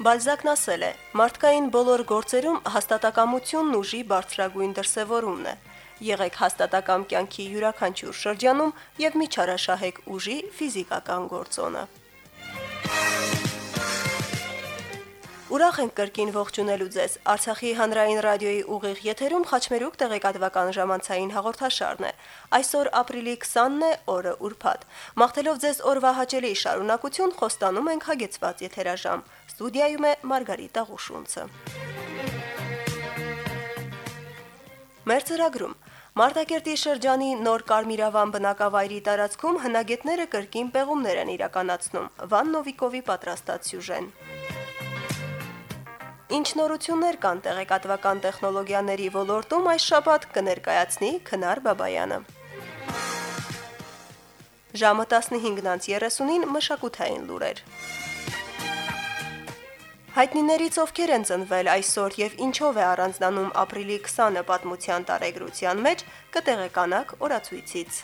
Բալզակն ասել է. «Մարդկային բոլոր գործերում հաստատակամությունն ուժի բարձրագույն դրսևորումն է։ Եղեք հաստատակամ կյանքի յուրաքանչյուր շրջանում եւ մի չարաշահեք ուժի ֆիզիկական գործոնը»։ Ուրախ ենք կրկին ողջունելու Ձեզ։ Արցախի հանրային ռադիոյի ուղիղ եթերում խաչմերուկ տեղեկատվական ժամանցային հաղորդաշարն է։ Այսօր ապրիլի 20-ն է, օրը ուրբաթ։ Մաղթելով Ձեզ օրվա հաճելի շարունակություն, խոստանում ենք հագեցված եթերաժամ։ Ստուդիայում է Մարգարիտա Ղուշունցը։ Մեր ծրագրում. Մարտակերտի շրջանի Նոր Կարմիրավան բնակավայրի տարածքում հնագետները կրկին պեղումներ են իրականացնում։ Վան Նովիկովի պատրաստած սյուժեն։ Ինչ նորություններ կան տեղեկատվական տեխնոլոգիաների ոլորտում այս շաբաթ կներկայացնի Քնար Բաբայանը։ Ժամը 15:30-ին մշակութային լուրեր։ Հայտնիներից ովքեր են ծնվել այսօր եւ ինչով է առանձնանում ապրիլի 20-ը պատմության տարեգրության մեջ, կտեղեկանաք օրացույցից։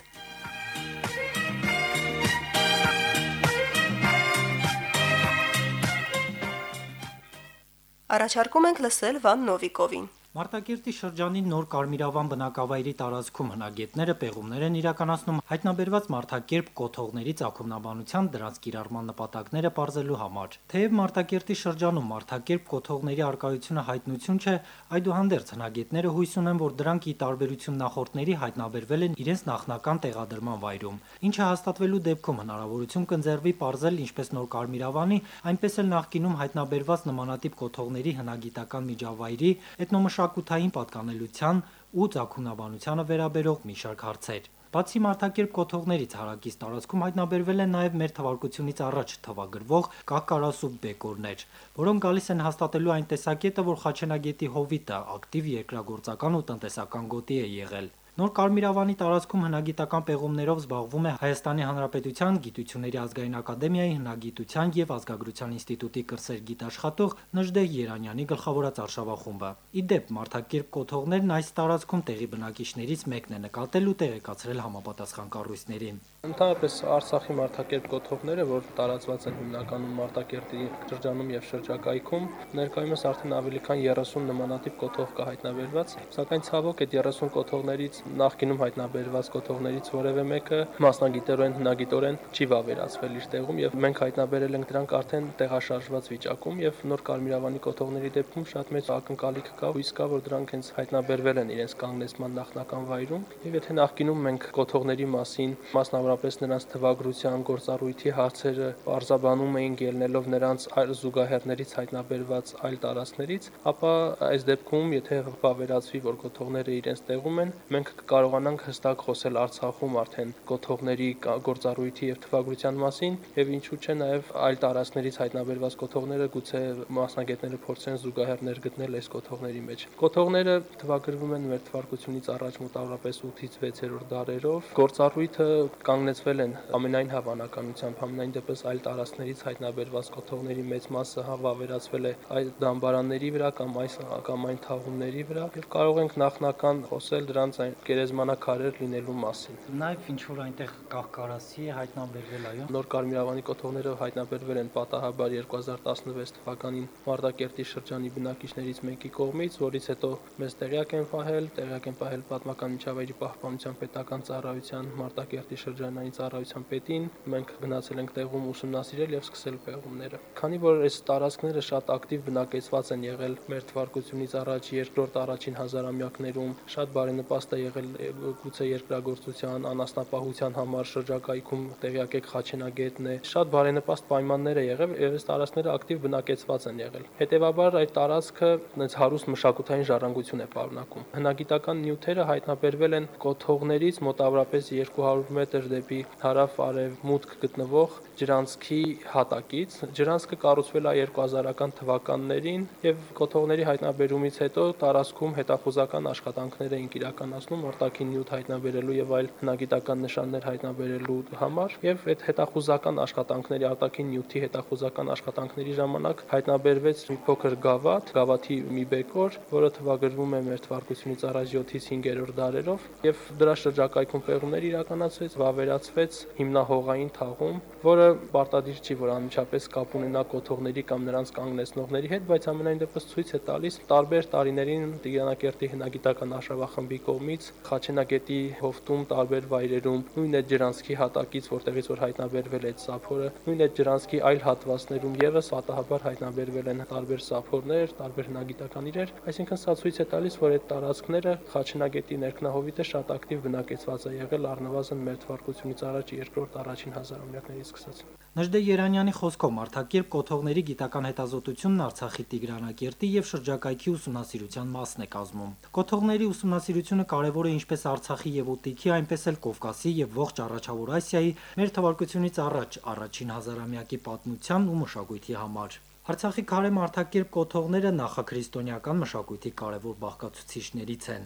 Առաջարկում ենք լսել Վան Նովիկովին։ Մարտակերտի շրջանի Նոր Կարմիրավան բնակավայրի տարածքում հնագետները պեղումներ են իրականացնում հայտնաբերված Մարտակերտ կոթողների ցակումնաբանության դրանց կիրառման նպատակները ողջելու համար։ Թեև Մարտակերտի շրջանում Մարտակերտ կոթողների արկայությունը հայտնություն չէ, այդուհանդերձ հնագետները հույս ունեն, որ դրանք ի տարբերություն նախորդների հայտնաբերվել են իրենց նախնական տեղադրման վայրում, ինչը հաստատվելու դեպքում հնարավորություն կընձեռվի ողջել ինչպես Նոր Կարմիրավանի, այնպես էլ նախկինում հայտնաբերված նմանատիպ կոթողների հնագիտական միջավայրի էթնոմշ մշակութային պատկանելության ու ցակունաբանությանը վերաբերող մի շարք հարցեր։ Բացի Մարտակերտ կոթողներից հարակից տարածքում հայտնաբերվել են նաև մեր թվարկությունից առաջ թվագրվող կահկարասուբ բեկորներ, որոնք գալիս են հաստատելու այն տեսակետը, որ Խաչենագետի հովիտը ակտիվ երկրագործական ու տնտեսական գոտի է եղել։ Նոր Կարմիրավանի տարածքում հնագիտական պեղումներով զբաղվում է Հայաստանի Հանրապետության Գիտությունների ազգային ակադեմիայի հնագիտության եւ ազգագրության ինստիտուտի կրսեր գիտաշխատող Նժդեհ Երանյանի գլխավորած արշավախումբը։ Իդեպ Մարտակերտ կոթողներն այս տարածքում տեղի բնակիչներից մեկն է նկատել ու տեղեկացրել համապատասխան կառույցներին։ Ընդհանրապես Արցախի Մարտակերտ կոթողները, որ տարածված են հիմնականում Մարտակերտի շրջանում եւ շրջակայքում, ներկայումս արդեն ավելի քան 30 նմանատիպ կոթող կա հայտնաբերված, սակայն ցավոք այդ 30 կոթողներից նախկինում հայտնաբերված կոթողներից որևէ մեկը մասնագիտորեն հնագիտորեն չի վավերացվել իր տեղում եւ մենք հայտնաբերել ենք դրանք արդեն տեղաշարժված վիճակում եւ նոր Կարմիրավանի կոթողների դեպքում շատ մեծ ակնկալիք կա, հույս կա, որ դրանք հենց հայտնաբերվել են իրենց կանգնեցման նախնական վայրում եւ եթե նախկինում մենք կոթողների մասին մասնավորապես նրանց թվագրության գործառույթի հարցերը արձաբանում էինք ելնելով նրանց այլ զուգահեռներից հայտնաբերված այլ տարածքներից, ապա այս դեպքում եթե վավերացվի, որ կոթողները իրենց տեղում են, մենք կկարողանանք հստակ խոսել Արցախում արդեն կոթողների գործառույթի եւ թվագրության մասին եւ ինչու՞ չէ նաեւ այլ տարածքներից հայտնաբերված կոթողները գուցե մասնագետները փորձեն զուգահեռներ գտնել այս կոթողների մեջ։ Կոթողները թվագրվում են մեր թվարկությունից առաջ մոտավորապես 8-ից 6-րդ դարերով։ Գործառույթը կանգնեցվել են ամենայն հավանականությամբ, համենայն դեպս այլ տարածքներից հայտնաբերված կոթողների մեծ մասը հավավերացվել է այլ դամբարանների վրա կամ այս կամ այն թաղումների վրա եւ կարող ենք նախնական խոսել դրանց այն գերեզմանակարեր լինելու մասին։ Նաև ինչ որ այնտեղ կահկարասի է հայտնաբերվել, այո։ Նոր Կարմիրավանի կոթողները հայտնաբերվել են պատահաբար 2016 թվականին Մարտակերտի շրջանի բնակիչներից մեկի կողմից, որից հետո մեզ տեղյակ են պահել, տեղյակ են պահել պատմական միջավայրի պահպանության պետական ծառայության Մարտակերտի շրջանային ծառայության պետին։ Մենք գնացել ենք տեղում ուսումնասիրել եւ սկսել պեղումները։ Քանի որ այս տարածքները շատ ակտիվ բնակեցված են եղել մեր թվարկությունից առաջ երկրորդ առաջին հազարամյակներում, շատ բարենպաստ է եղել եղել գուցե երկրագործության, անասնապահության համար շրջակայքում տեղյակ եք Խաչենագետն է։ Շատ բարենպաստ պայմաններ է եղել եւ այս տարածքները ակտիվ բնակեցված են եղել։ Հետևաբար այդ տարածքը այնց հարուստ մշակութային ժառանգություն է պարունակում։ Հնագիտական նյութերը հայտնաբերվել են կոթողներից մոտավորապես 200 մետր դեպի հարավ-արևմուտք գտնվող ջրանցքի հատակից։ Ջրանցքը կառուցվել է 2000-ական թվականներին եւ կոթողների հայտնաբերումից հետո տարածքում հետախուզական աշխատանքներ էին իրականացնում արտաքին նյութ հայտնաբերելու եւ այլ հնագիտական նշաններ հայտնաբերելու համար եւ այդ հետախուզական աշխատանքների արտաքին նյութի հետախուզական աշխատանքների ժամանակ հայտնաբերվեց մի փոքր գավաթ, գավաթի մի բեկոր, որը թվագրվում է մեր թվարկությունից առաջ 7-ից 5-րդ դարերով եւ դրա շրջակայքում պեղումներ իրականացվեց, վավերացվեց հիմնահողային թաղում, որը պարտադիր չի, որ անմիջապես կապ ունենա կոթողների կամ նրանց կանգնեցնողների հետ, բայց ամենայն դեպս ցույց է տալիս տարբեր տարիներին Տիգրանակերտի հնագիտական արշավախմբի կողմից Խաչենագետի հովտում տարբեր վայրերում նույն այդ ջրանցքի հատակից, որտեղից որ հայտնաբերվել է սափորը, նույն այդ ջրանցքի այլ հատվածներում եւս պատահաբար հայտնաբերվել են տարբեր սափորներ, տարբեր հնագիտական իրեր, այսինքն սա ցույց է տալիս, որ այդ տարածքները Խաչենագետի ներքնահովիտը շատ ակտիվ բնակեցված է եղել առնվազն մեր թվարկությունից առաջ երկրորդ առաջին հազարամյակներից սկսած։ Նժդե Երանյանի խոսքով Մարտակերտ կոթողների գիտական հետազոտությունն Արցախի Տիգրանակերտի եւ շրջակայքի ուսումնասիրության մասն է կազմում։ Կոթողների ուսումնասիրությունը կարևոր է ինչպես Արցախի եւ Ուտիքի, այնպես էլ Կովկասի եւ ողջ Առաջավոր Ասիայի մեր թվարկությունից առաջ առաջին հազարամյակի պատմության ու մշակույթի համար։ Արցախի քարե Մարտակերտ կոթողները նախաքրիստոնեական մշակույթի կարևոր բաղկացուցիչներից են։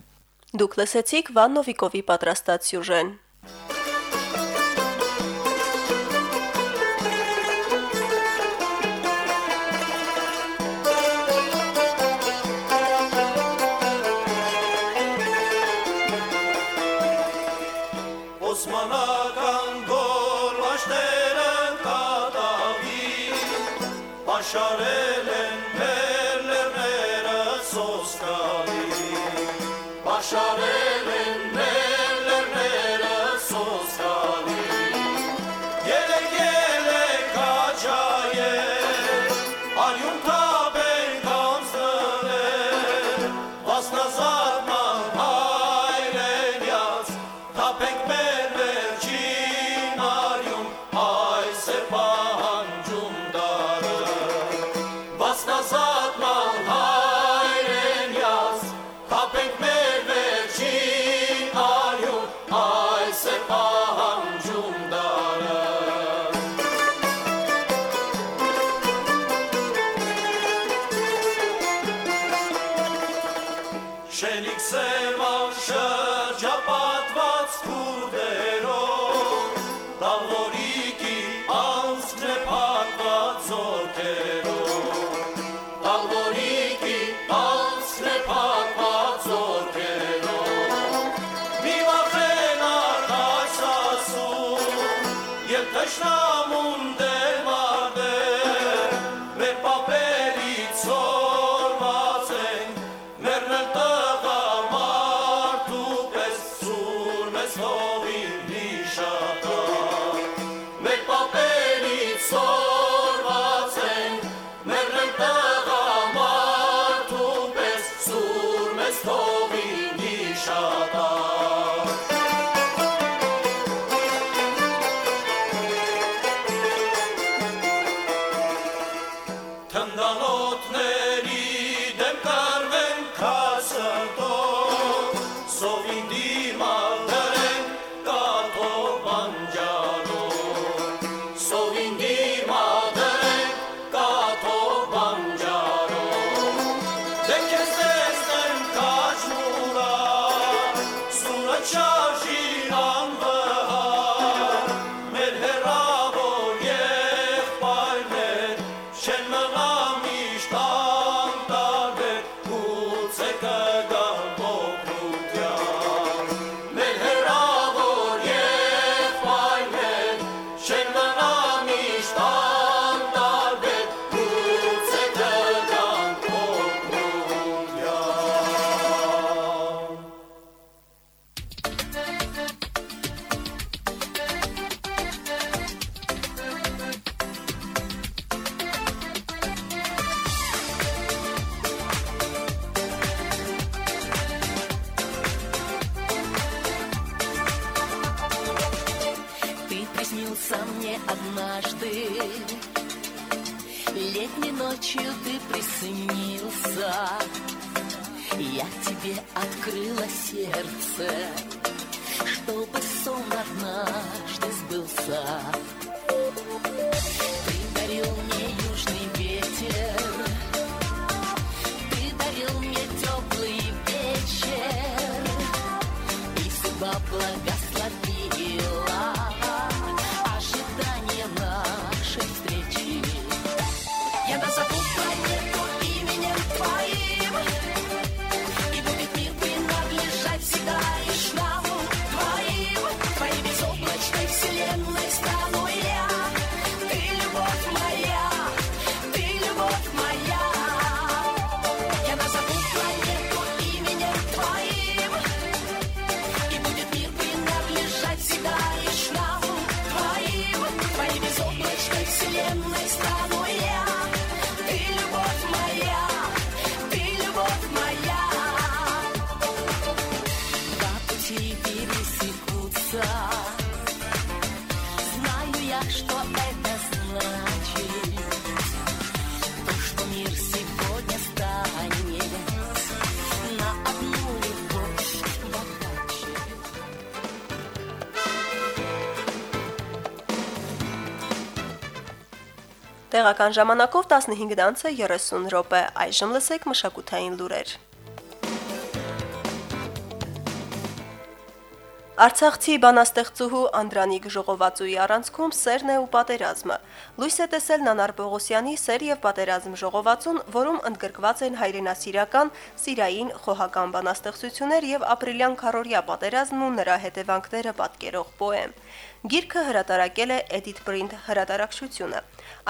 Դուք լսեցիք Վան Նովիկովի պատրաստած սյուժեն։ Օսմանական գոլաշները կատավի Պաշարել են մեր լերները սոսկալի Պաշարել են Krishna. Տեղական ժամանակով 15-ը 30 րոպե։ Այժմ լսեք մշակութային լուրեր։ Արցախցի բանաստեղծուհու Անդրանիկ Ժողովածուի առանցքում սերն է ու պատերազմը։ Լույս է տեսել Նանար Պողոսյանի «Սեր եւ պատերազմ» ժողովածուն, որում ընդգրկված են հայրենասիրական, սիրային, խոհական բանաստեղծություններ եւ ապրիլյան քարորյա պատերազմն ու նրա հետևանքները պատկերող պոեմ։ Գիրքը հրատարակել է Edit Print հրատարակչությունը։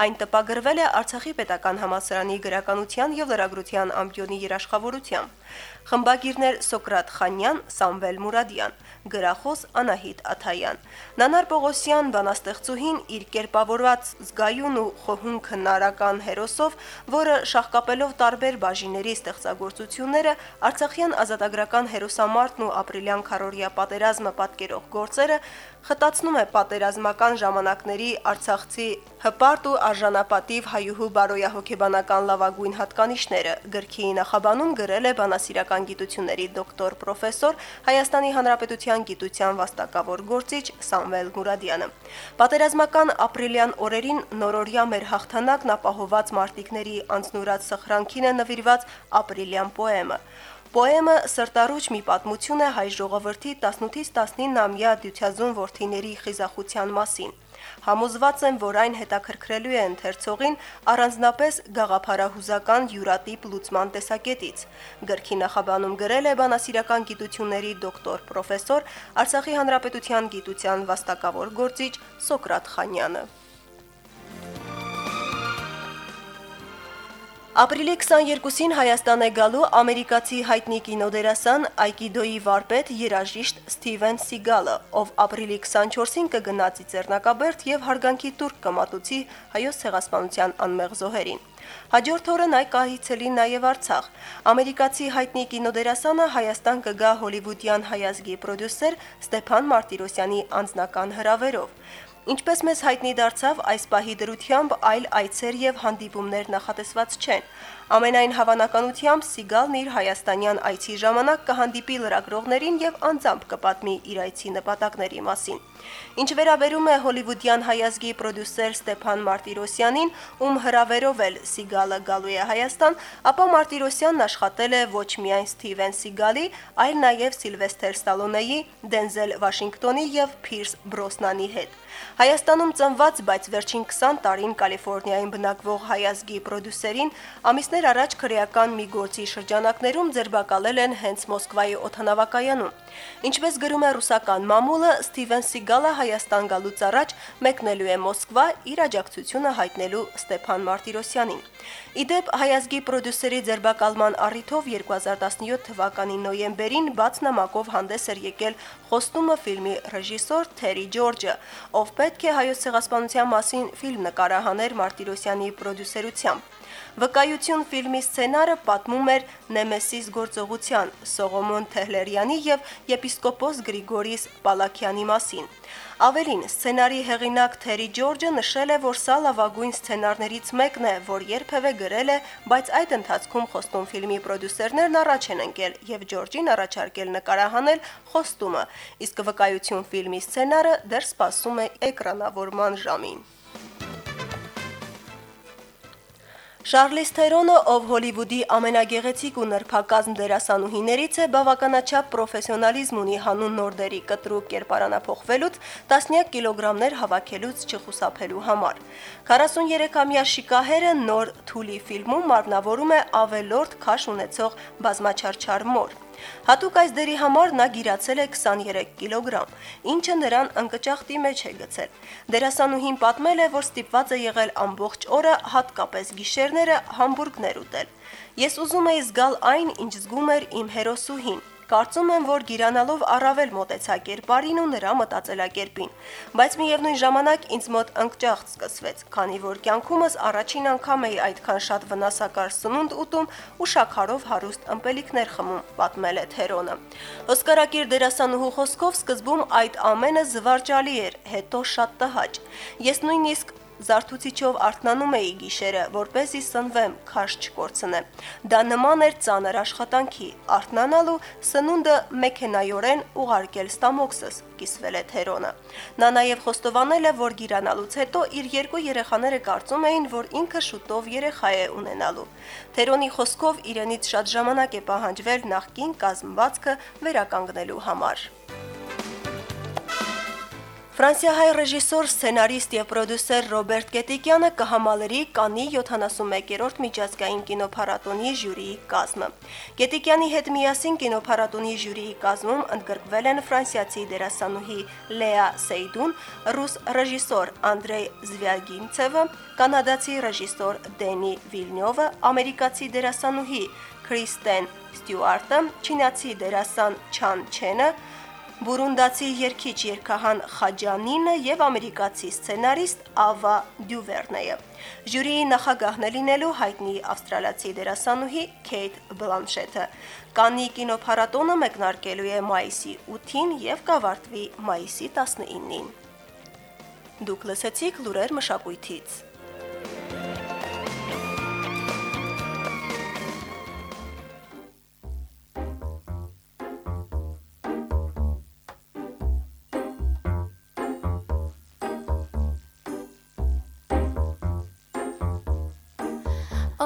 Այն տպագրվել է Արցախի պետական համալսարանի գրականության եւ լրագրության ամբիոնի երաշխավորությամբ։ Խմբագիրներ Սոկրատ Խանյան, Սամվել Մուրադյան, գրախոս Անահիտ Աթայան։ Նանար Պողոսյան բանաստեղծուհին իր կերպավորված զգայուն ու խոհուն քնարական հերոսով, որը շահկապելով տարբեր բաժիների ստեղծագործությունները, Արցախյան ազատագրական հերոսամարտն ու ապրիլյան քարորիա պատերազմը պատկերող գործերը խտացնում է պատերազմական ժամանակների Արցախցի հպարտ ու արժանապատիվ հայուհու բարոյահոգեբանական լավագույն հատկանիշները։ Գրքի նախաբանում գրել է բանասիրական գիտությունների դոկտոր պրոֆեսոր Հայաստանի Հանրապետության գիտության վաստակավոր գործիչ Սամվել Մուրադյանը։ Պատերազմական ապրիլյան օրերին նորորյա մեր հաղթանակն ապահոված մարտիկների անձնուրած սխրանքին է նվիրված ապրիլյան պոեմը։ Պոեմը սրտարուճ մի պատմություն է հայ ժողովրդի 18-ից 19-ամյա դյուցազուն ворթիների խիզախության մասին։ Համոզված եմ, որ այն հետաքրքրելու է ընթերցողին առանձնապես գաղափարահուզական յուրատիպ լուծման տեսակետից։ Գրքի նախաբանում գրել է բանասիրական գիտությունների դոկտոր պրոֆեսոր Արցախի հանրապետության գիտության վաստակավոր գործիչ Սոկրատ Խանյանը։ Ապրիլի 22-ին Հայաստան է գալու ամերիկացի հայտնի կինոդերասան Այկիդոյի վարպետ երաժիշտ Սթիվեն Սիգալը, ով ապրիլի 24-ին կգնա Ծիծեռնակաբերդ եւ հարգանքի турք կմատուցի հայոց ցեղասպանության անմեղ զոհերին։ Հաջորդ օրը նայ կահիցելի նաև Արցախ։ Ամերիկացի հայտնի կինոդերասանը Հայաստան կգա հոլիվուդյան հայազգի պրոդյուսեր Ստեփան Մարտիրոսյանի անձնական հրավերով։ Ինչպես մեզ հայտնի դարձավ, այս պահի դրությամբ այլ այցեր եւ հանդիպումներ նախատեսված չեն։ Ամենայն հավանականությամբ Սիգալն իր հայաստանյան այցի ժամանակ կհանդիպի լրագրողներին եւ անձամբ կպատմի իր այցի նպատակների մասին։ Ինչ վերաբերում է հոլիվուդյան հայազգի պրոդյուսեր Ստեփան Մարտիրոսյանին, ում հրավերով էլ Սիգալը գալու է Հայաստան, ապա Մարտիրոսյանն աշխատել է ոչ միայն Սթիվեն Սիգալի, այլ նաև Սիլվեսթեր Ստալոնեի, Դենզել Վաշինգտոնի եւ Փիրս Բրոսնանի հետ։ Հայաստանում ծնված, բայց վերջին 20 տարին Կալիֆոռնիայում բնակվող հայազգի պրոդյուսերին ամիսներ առաջ քրեական մի գործի շրջանակներում ձերբակալել են հենց Մոսկվայի օթանավակայանում։ Ինչպես գրում է ռուսական մամուլը, Ստիվեն Սիգալը Հայաստան գալուց առաջ մեկնելու է Մոսկվա իր աջակցությունը հայտնելու Ստեփան Մարտիրոսյանին։ Իդեպ հայազգի պրոդյուսերի ձերբակալման առիթով 2017 թվականի նոյեմբերին բաց նամակով հանդես էր եկել Խոստումը ֆիլմի ռեժիսոր Թերի Ջորջը, ով պետք է հայոց ցեղասպանության մասին ֆիլմ նկարահաներ Մարտիրոսյանի պրոդյուսերությամբ։ Վկայություն ֆիլմի սցենարը պատմում էր Նեմեսիս գործողության Սողոմոն Թեհլերյանի եւ եպիսկոպոս Գրիգորիս Պալաքյանի մասին։ Ավելին, սցենարի հեղինակ Թերի Ջորջը նշել է, որ սա լավագույն սցենարներից մեկն է, որ երբևէ գրել է, բայց այդ ընթացքում խոստում ֆիլմի պրոդյուսերներն առաջ են ընկել եւ Ջորջին առաջարկել նկարահանել խոստումը, իսկ վկայություն ֆիլմի սցենարը դեռ սպասում է էկրանավորման ժամին։ Շարլիս Թերոնը, ով Հոլիվուդի ամենագեղեցիկ ու նրբակազմ դերասանուհիներից է, բավականաչափ պրոֆեսիոնալիզմ ունի հանուն նորդերի կտրուկ կերպարանափոխվելուց, տասնյակ կիլոգրամներ հավաքելուց չխուսափելու համար։ 43-ամյա շիկահերը նոր Թուլի ֆիլմում մարմնավորում է ավելորդ քաշ ունեցող բազմաչարչար մոր։ Հատուկ այս դերի համար նա գիրացել է 23 կիլոգրամ, ինչը նրան ընկճախտի մեջ է գցել։ Դերասանուհին պատմել է, որ ստիպված է եղել ամբողջ օրը, հատկապես գիշերները, համբուրգներ ուտել։ Ես ուզում էի զգալ այն, ինչ զգում էր իմ հերոսուհին։ Կարծում եմ, որ գիրանալով առավել մոտեցա կերպարին ու նրա մտածելակերպին, բայց միևնույն ժամանակ ինձ մոտ ընկճախտ սկսվեց, քանի որ կյանքումս առաջին անգամ էի այդքան շատ վնասակար սնունդ ուտում ու շաքարով հարուստ ըմպելիքներ խմում, պատմել է Թերոնը։ Օսկարակիր դերասանուհու խոսքով սկզբում այդ ամենը զվարճալի էր, հետո շատ տհաճ։ Ես նույնիսկ Զարթուցիչով արթնանում էի գիշերը, որպեսզի սնվեմ, քաշ չկորցնեմ։ Դա նման էր ծանր աշխատանքի, արթնանալու սնունդը մեքենայորեն ուղարկել ստամոքսս, կիսվել է Թերոնը։ Նա նաև խոստովանել է, որ գիրանալուց հետո իր երկու երեխաները կարծում էին, որ ինքը շուտով երեխա է ունենալու։ Թերոնի խոսքով իրենից շատ ժամանակ է պահանջվել նախկին կազմվածքը վերականգնելու համար։ Ֆրանսիահայ ռեժիսոր, սցենարիստ եւ պրոդյուսեր Ռոբերտ Գետիկյանը կհամալրի Կանի 71-րդ միջազգային կինոփառատոնի ժյուրիի կազմը։ Գետիկյանի հետ միասին կինոփառատոնի ժյուրիի կազմում ընդգրկվել են ֆրանսիացի դերասանուհի Լեա Սեյդուն, ռուս ռեժիսոր Անդրեյ Զվյագինցևը, կանադացի ռեժիսոր Դենի Վիլնյովը, ամերիկացի դերասանուհի Քրիստեն Ստյուարտը, չինացի դերասան Չան Չենը, բուրունդացի երգիչ երգահան Խաջանինը եւ ամերիկացի սցենարիստ Ավա Դյուվերնեը։ Ժյուրիի նախագահն է լինելու հայտնի ավստրալիացի դերասանուհի Քեյթ Բլանշեթը։ Կաննի կինոփառատոնը մեկնարկելու է մայիսի 8-ին եւ կավարտվի մայիսի 19-ին։ Դուք լսեցիք լուրեր մշակույթից։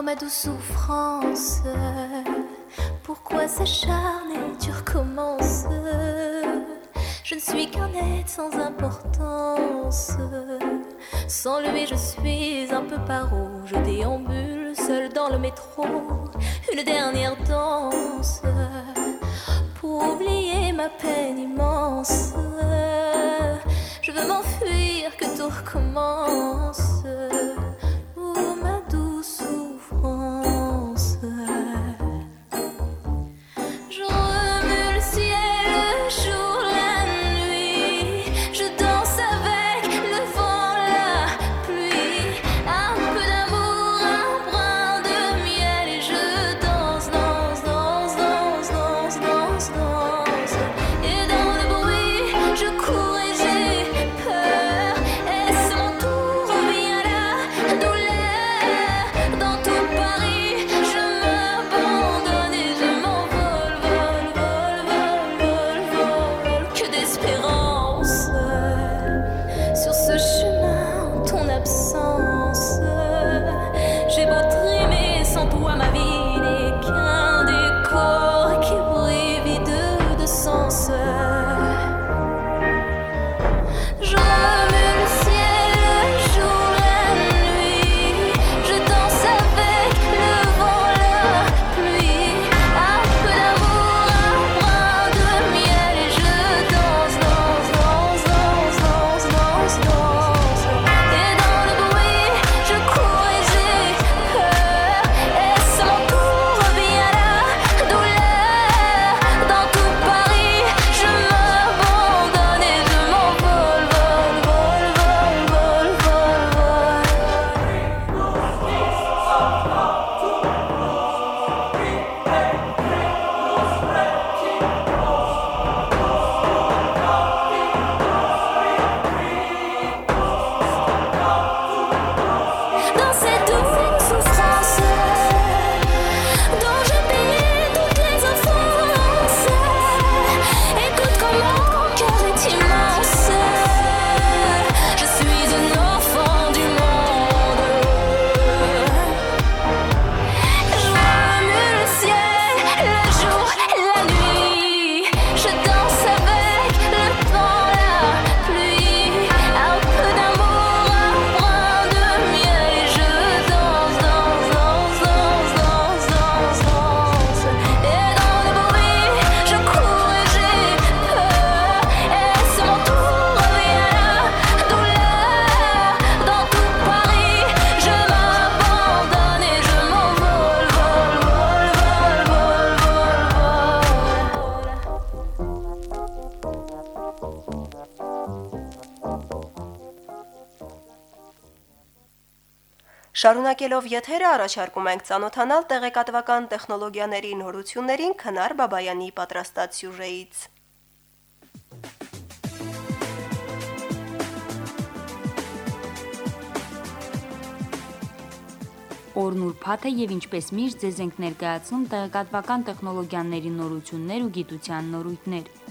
ma douce souffrance, pourquoi s'acharner, tu recommences Je ne suis qu'un être sans importance. Sans lui, je suis un peu paro. Je déambule seul dans le métro. Une dernière danse pour oublier ma peine immense. Շարունակելով եթերը առաջարկում ենք ցանոթանալ տեղեկատվական տեխնոլոգիաների նորություններին Քնար Բաբայանի պատրաստած սյուժեից։ Օրն ուրբաթ է եւ ինչպես միշտ ձեզ ենք ներկայացնում տեղեկատվական տեխնոլոգիաների նորություններ ու գիտության նորույթներ։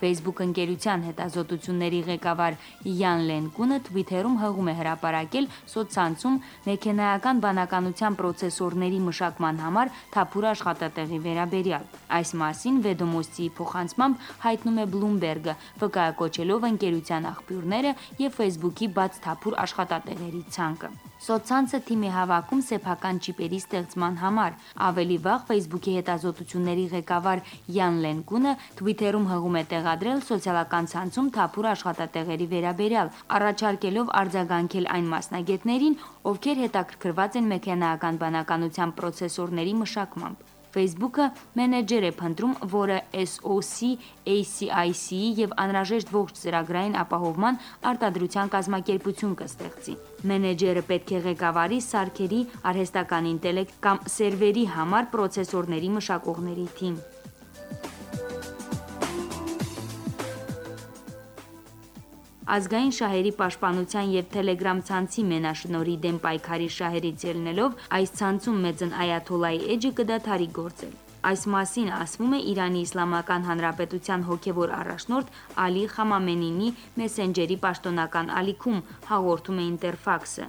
Facebook ընկերության հետազոտությունների ղեկավար Յան Լենկունը Twitter-ում հղում է հրապարակել սոցցանցում մեքենայական բանականության պրոցեսորների մշակման համար թափուր աշխատատեղի վերաբերյալ։ Այս մասին Vedomosti-ի փոխանցմամբ հայտնում է Bloomberg-ը, վկայակոչելով ընկերության աղբյուրները եւ Facebook-ի բաց թափուր աշխատատեղերի ցանկը։ Սոցցանցը թիմի հավաքում սեփական ճիպերի ստեղծման համար։ Ավելի վաղ Facebook-ի հետազոտությունների ղեկավար Յան Լենկունը Twitter-ում հղում է տեղադրել սոցիալական ցանցում թափուր աշխատատեղերի վերաբերյալ, առաջարկելով արձագանքել այն մասնագետներին, ովքեր հետաքրքրված են մեքենայական բանականության պրոցեսորների մշակմամբ։ Facebook-ը մենեջեր է փնտրում, որը SOC, ACIC-ի եւ անհրաժեշտ ողջ ծրագրային ապահովման արտադրության կազմակերպություն կստեղծի։ Մենեջերը պետք է ղեկավարի սարքերի արհեստական ինտելեկտ կամ սերվերի համար պրոցեսորների մշակողների թիմ։ Ազգային շահերի պաշտպանության եւ Telegram ցանցի մենաշնորի դեմ պայքարի շահերից ելնելով այս ցանցում մեծն այաթոլայի էջը կդադարի գործել։ Այս մասին ասվում է Իրանի Իսլամական Հանրապետության հոգևոր առաջնորդ Ալի Խամամենինի մեսենջերի պաշտոնական ալիքում հաղորդում է Ինտերֆաքսը։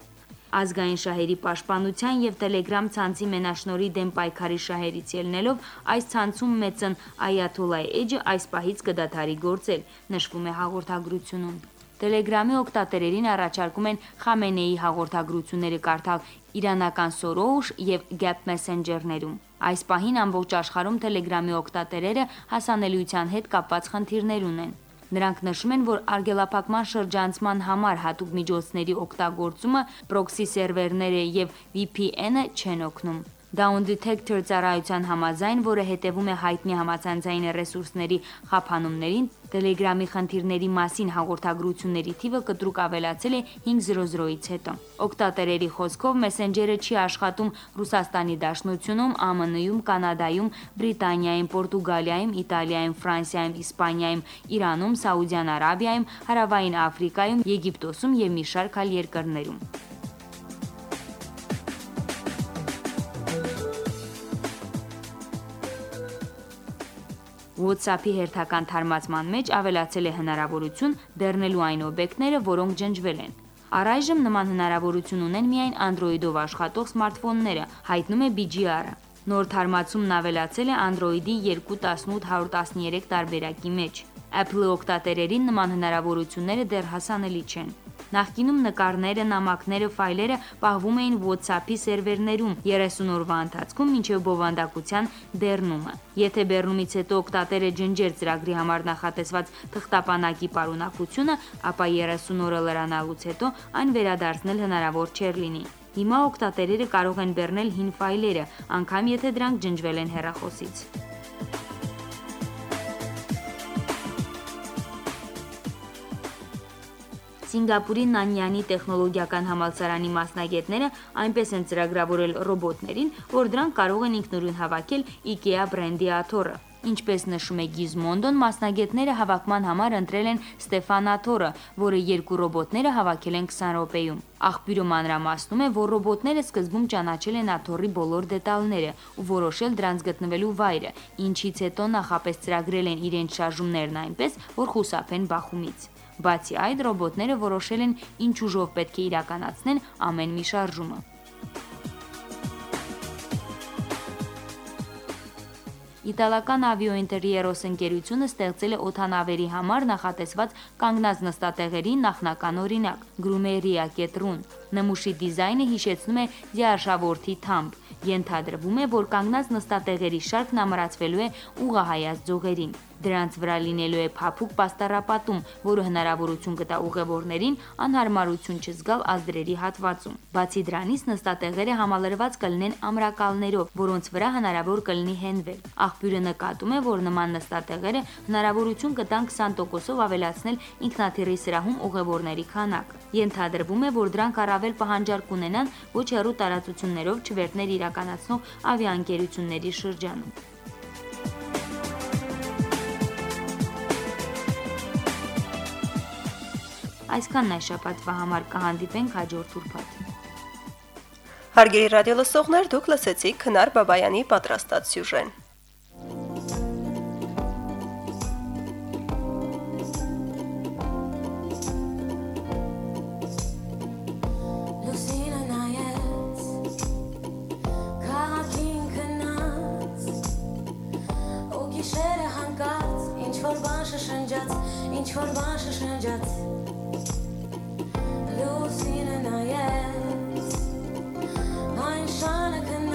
Ազգային շահերի պաշտպանության եւ Telegram ցանցի մենաշնորի դեմ պայքարի շահերից ելնելով այս ցանցում մեծն Այաթոլլահ Էջը այս պահից կդադարի գործել, նշվում է հաղորդագրությունում։ Telegram-ի օգտատերերին առաջարկում են Խամենեի հաղորդագրությունները կարդալ իրանական Soroush եւ Gap Messenger-ներում։ Այս պահին ամբողջ աշխարհում Telegram-ի օգտատերերը հասանելիության հետ կապված խնդիրներ ունեն։ Նրանք նշում են, որ արգելափակման շրջանցման համար հատուկ միջոցների օգտագործումը, proxy սերվերները եւ VPN-ը չեն օգնում։ Down Detector ծառայության համաձայն, որը հետևում է հայտնի համացանցային ռեսուրսների խափանումներին, Telegram-ի խնդիրների մասին հաղորդագրությունների թիվը կտրուկ ավելացել է 5.00-ից հետո։ Օգտատերերի խոսքով Messenger-ը չի աշխատում Ռուսաստանի Դաշնությունում, ԱՄՆ-ում, Կանադայում, Բրիտանիայում, Պորտուգալիայում, Իտալիայում, Ֆրանսիայում, Իսպանիայում, Իրանում, Սաուդյան Արաբիայում, Հարավային Աֆրիկայում, Եգիպտոսում եւ մի շարք այլ երկրներում։ WhatsApp-ի հերթական թարմացման մեջ ավելացել է հնարավորություն դեռնելու այն օբյեկտները, որոնք ջնջվել են։ Առայժմ նման հնարավորություն ունեն միայն Android-ով աշխատող սմարթֆոնները, հայտնում է BGR-ը։ Նոր թարմացումն ավելացել է Android-ի 2.1813 տարբերակի մեջ։ Apple-ի օգտատերերին նման հնարավորությունները դեռ հասանելի չեն։ Նախկինում նկարները, նամակները, ֆայլերը պահվում էին WhatsApp-ի սերվերներում 30 օրվա ընթացքում մինչև բովանդակության դեռնումը։ Եթե բեռնումից հետո օգտատերը ջնջեր ծրագրի համար նախատեսված թղթապանակի պարունակությունը, ապա 30 օրը լրանալուց հետո այն վերադարձնել հնարավոր չէր լինի։ Հիմա օգտատերերը կարող են բեռնել հին ֆայլերը, անկամ եթե դրանք ջնջվել են հեռախոսից։ Սինգապուրի Նանյանի տեխնոլոգիական համալսարանի մասնագետները այնպես են ծրագրավորել ռոբոտներին, որ դրանք կարող են ինքնուրույն հավաքել IKEA բրենդի աթոռը։ Ինչպես նշում է Գիզմոնդոն, մասնագետները հավաքման համար ընտրել են Ստեֆանաթորը, որը երկու ռոբոտները հավաքել են 20 րոպեում։ Աղբյուրը մանրամասնում է, որ ռոբոտները սկզբում ճանաչել են աթոռի բոլոր դետալները ու որոշել դրանց գտնվելու վայրը, ինչից հետո նախապես ծրագրել են իրենց շարժումներն այնպես, որ խուսափեն բախումից։ Բացի այդ, ռոբոտները որոշել են ինչ ուժով պետք է իրականացնեն ամեն մի շարժումը։ Իտալական ավիոինտերիերոս ընկերությունը ստեղծել է օթանավերի համար նախատեսված կանգնած նստատեղերի նախնական օրինակ՝ Grumeria Ketrun։ Նմուշի դիզայնը հիշեցնում է դիարշավորթի թամբ։ Ենթադրվում է, որ կանգնած նստատեղերի շարքն ամրացվելու է ուղղահայաց ձողերին։ Դրանց վրա լինելու է փափուկ պաստառապատում, որը հնարավորություն կտա ուղևորներին անհարմարություն չզգալ ազդրերի հատվածում։ Բացի դրանից նստատեղերը համալրված կլինեն ամրակալներով, որոնց վրա հնարավոր կլինի հենվել։ Աղբյուրը նկատում է, որ նման նստատեղերը հնարավորություն կտան 20%-ով ավելացնել ինքնաթիռի սրահում ուղևորների քանակը։ Ենթադրվում է, որ դրանք առավել պահանջարկ ունենան ոչ հեռու տարածություններով չվերտներ իրականացնող ավիաընկերությունների շրջանում։ Այսքանն այս շաբաթվա համար կհանդիպենք հաջորդ ուրբաթ։ Հարգելի ռադիոլսողներ, դուք լսեցիք Քնար Բաբայանի պատրաստած սյուժեն։ ինչ որ բան շշնջաց, ինչ որ բան շշնջաց Losing I'm trying to connect.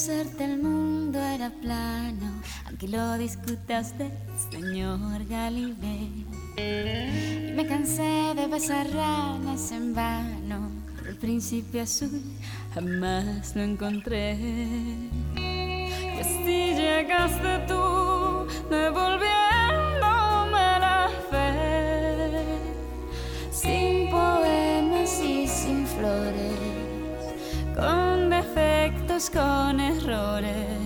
suerte el mundo era plano, aunque lo discuta usted, señor Galileo. Y me cansé de besar ranas en vano, pero el principio azul jamás lo encontré. Y así llegaste tú, me volví con errores,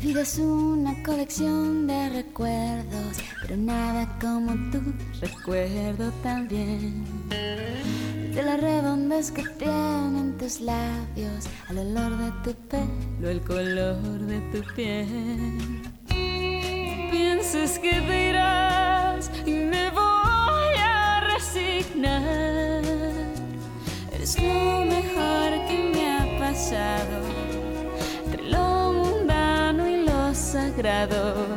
vida es una colección de recuerdos, pero nada como tú recuerdo también. De la redondez que tienen tus labios, al olor de tu pelo, el color de tu piel. No pienses que te irás y me voy a resignar. Eres lo mejor que me ha pasado sagrado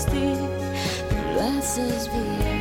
existir. Lo haces vivir.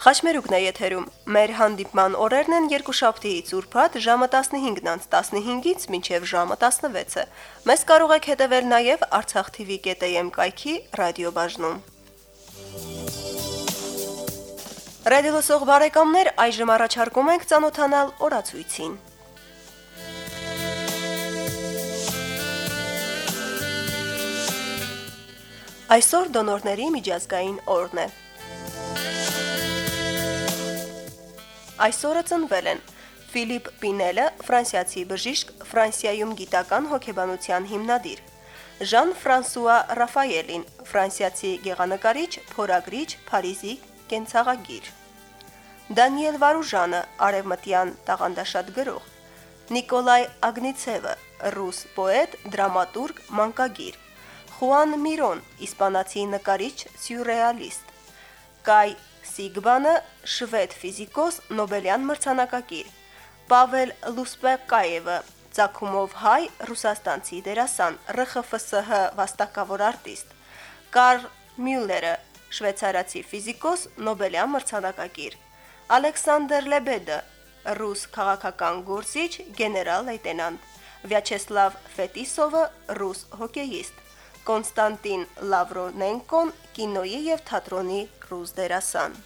Խաչմերուկն է եթերում։ Մեր հանդիպման օրերն են երկուշաբթիից ուրբաթ ժամը 15-ից 15-ից մինչև ժամը 16-ը։ Մեզ կարող եք հետևել նաև Artsakh TV.am կայքի ռադիոբաժնում։ Ռադիոլսող բարեկամներ, այժմ առաջարկում ենք ծանոթանալ օրացույցին։ Այսօր դոնորների միջազգային օրն է։ Այսօրը ծնվել են Ֆիլիպ Պինելը, ֆրանսիացի բժիշկ, Ֆրանսիայում գիտական հոգեբանության հիմնադիր։ Ժան-Ֆրանսուଆ Ռաֆայելին, ֆրանսիացի գեղանկարիչ, փորագրիչ, Փարիզի կենցաղագիր։ Դանիել Վարուժանը, արևմտյան տաղանդաշատ գրող։ Նիկոլայ Ագնիցևը, ռուս պոետ, դրամատուրգ, մանկագիր։ Խուան Միրոն, իսպանացի նկարիչ, սյուրռեալիստ։ Կայ Սիգբանը, շվեդ ֆիզիկոս, Նոբելյան մրցանակակիր։ Պավել Լուսպեկայևը, Ծագումով հայ ռուսաստանցի դերասան, ՌԽՖՍՀ վաստակավոր արտիստ։ Կարլ Մյուլլերը, շվեյցարացի ֆիզիկոս, Նոբելյան մրցանակակիր։ Ալեքսանդր Լեբեդը, ռուս քաղաքական գործիչ, գեներալ-լեյտենանտ։ Վյաչեսլավ Ֆետիսովը, ռուս հոկեյիստ։ Կոնստանտին Լավրոնենկոն, կինոյի եւ թատրոնի ռուս դերասան։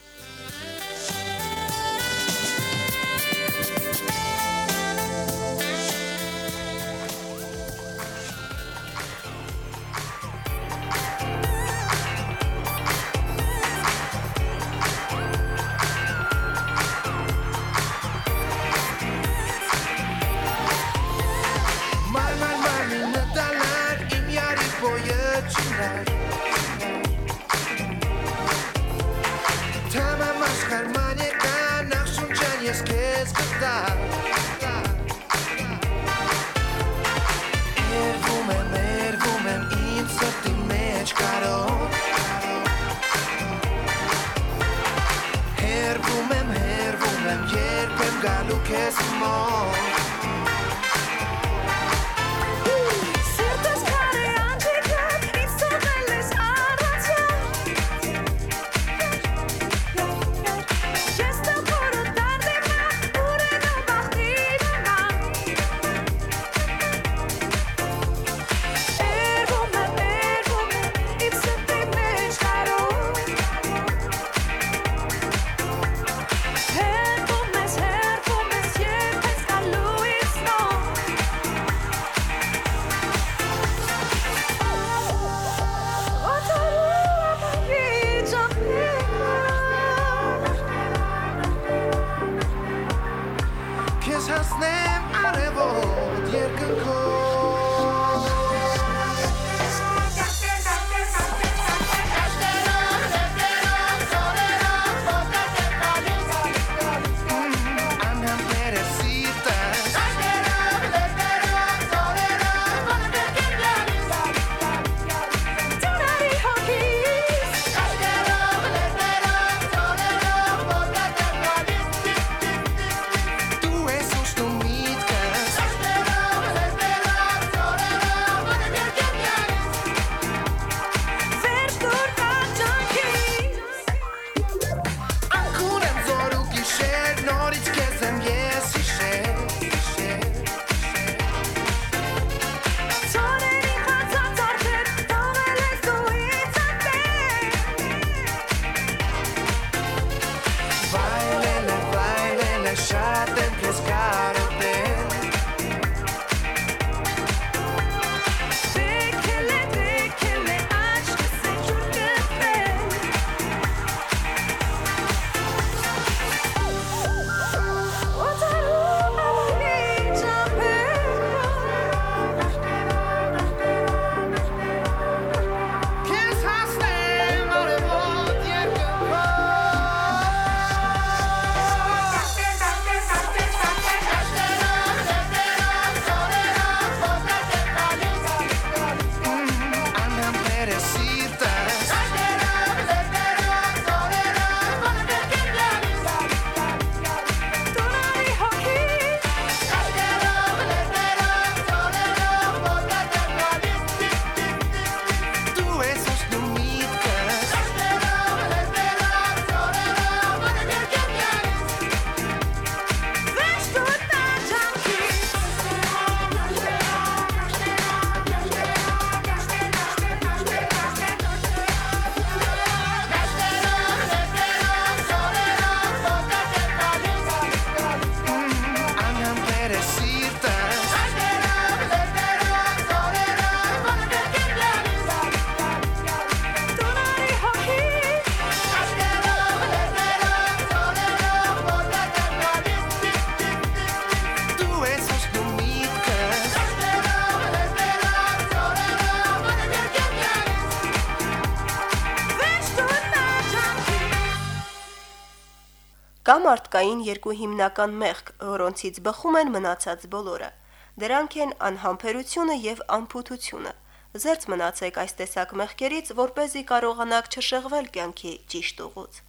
Կա մարդկային երկու հիմնական մեղք, որոնցից բխում են մնացած բոլորը։ Դրանք են անհամբերությունը եւ անփութությունը։ Զերծ մնացեք այս տեսակ մեղքերից, որ เป զի կարողանաք չշեղվել կյանքի ճիշտ ուղուց։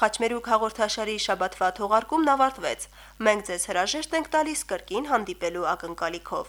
Խաչմերուկ հաղորդաշարի շաբաթվա թողարկումն ավարտվեց։ Մենք ձեզ հրաժեշտ ենք տալիս կրկին հանդիպելու ակնկալիքով։